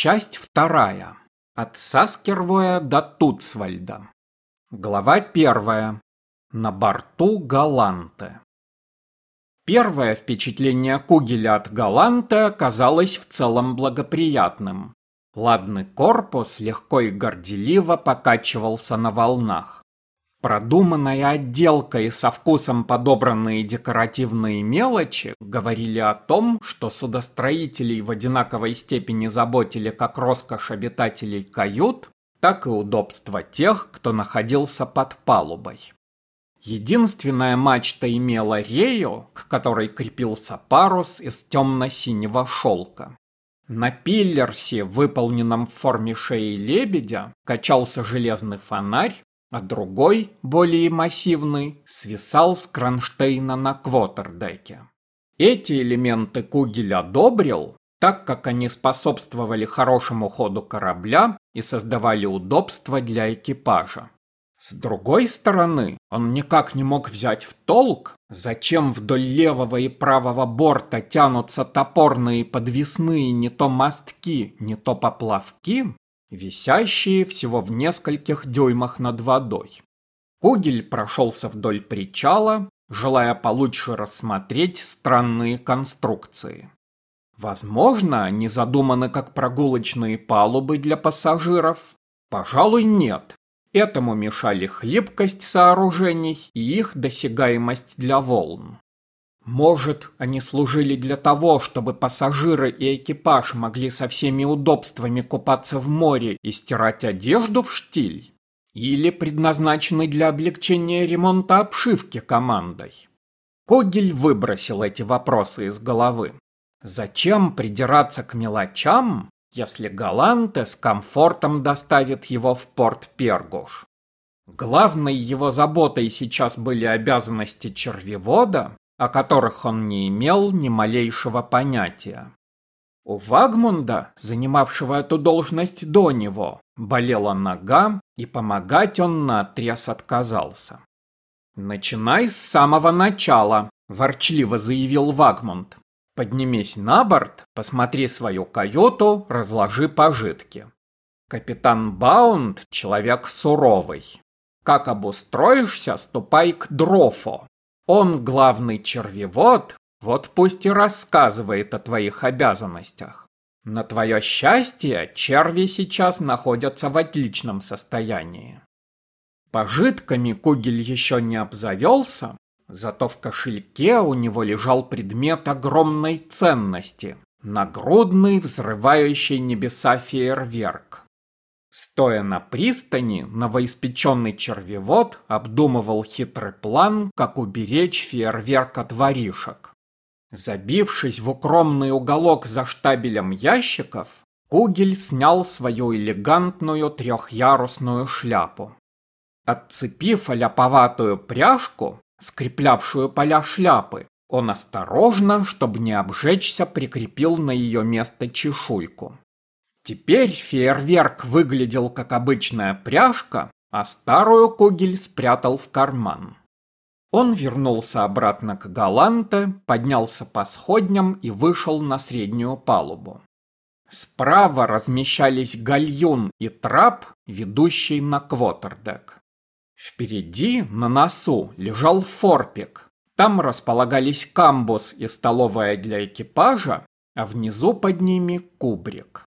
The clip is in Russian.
Часть вторая. От Саскервоя до Туцвальда. Глава первая. На борту Галанте. Первое впечатление Кугеля от Галанте оказалось в целом благоприятным. Ладный корпус легко и горделиво покачивался на волнах. Продуманная отделка и со вкусом подобранные декоративные мелочи говорили о том, что судостроителей в одинаковой степени заботили как роскошь обитателей кают, так и удобство тех, кто находился под палубой. Единственная мачта имела рею, к которой крепился парус из темно-синего шелка. На пиллерсе, выполненном в форме шеи лебедя, качался железный фонарь, а другой, более массивный, свисал с кронштейна на квотердеке. Эти элементы Кугель одобрил, так как они способствовали хорошему ходу корабля и создавали удобства для экипажа. С другой стороны, он никак не мог взять в толк, зачем вдоль левого и правого борта тянутся топорные подвесные не то мостки, не то поплавки, висящие всего в нескольких дюймах над водой. Кугель прошелся вдоль причала, желая получше рассмотреть странные конструкции. Возможно, они задуманы как прогулочные палубы для пассажиров? Пожалуй, нет. Этому мешали хлипкость сооружений и их досягаемость для волн. Может, они служили для того, чтобы пассажиры и экипаж могли со всеми удобствами купаться в море и стирать одежду в штиль? Или предназначены для облегчения ремонта обшивки командой? Когель выбросил эти вопросы из головы. Зачем придираться к мелочам, если Галанте с комфортом доставит его в порт Пергуш? Главной его заботой сейчас были обязанности червевода о которых он не имел ни малейшего понятия. У Вагмунда, занимавшего эту должность до него, болела нога, и помогать он наотрез отказался. «Начинай с самого начала», – ворчливо заявил Вагмунд. «Поднимись на борт, посмотри свою каюту, разложи пожитки. Капитан Баунд – человек суровый. Как обустроишься, ступай к Дрофо, он главный червевод, вот пусть и рассказывает о твоих обязанностях. На твое счастье, черви сейчас находятся в отличном состоянии. Пожитками Кугель еще не обзавелся, зато в кошельке у него лежал предмет огромной ценности – нагрудный взрывающий небеса фейерверк. Стоя на пристани, новоиспеченный червевод обдумывал хитрый план, как уберечь фейерверк от воришек. Забившись в укромный уголок за штабелем ящиков, Кугель снял свою элегантную трехярусную шляпу. Отцепив оляповатую пряжку, скреплявшую поля шляпы, он осторожно, чтобы не обжечься, прикрепил на ее место чешуйку. Теперь фейерверк выглядел как обычная пряжка, а старую кугель спрятал в карман. Он вернулся обратно к Галанте, поднялся по сходням и вышел на среднюю палубу. Справа размещались гальюн и трап, ведущий на квотердек. Впереди, на носу, лежал форпик. Там располагались камбус и столовая для экипажа, а внизу под ними кубрик.